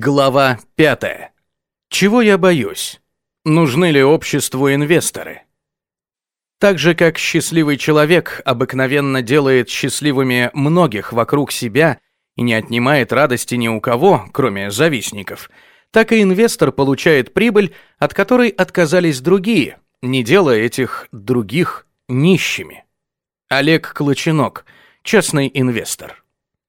Глава 5. Чего я боюсь? Нужны ли обществу инвесторы? Так же, как счастливый человек обыкновенно делает счастливыми многих вокруг себя и не отнимает радости ни у кого, кроме завистников, так и инвестор получает прибыль, от которой отказались другие, не делая этих других нищими. Олег Клочинок, частный инвестор.